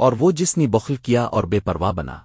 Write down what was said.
اور وہ جس نے بخل کیا اور بے پرواہ بنا۔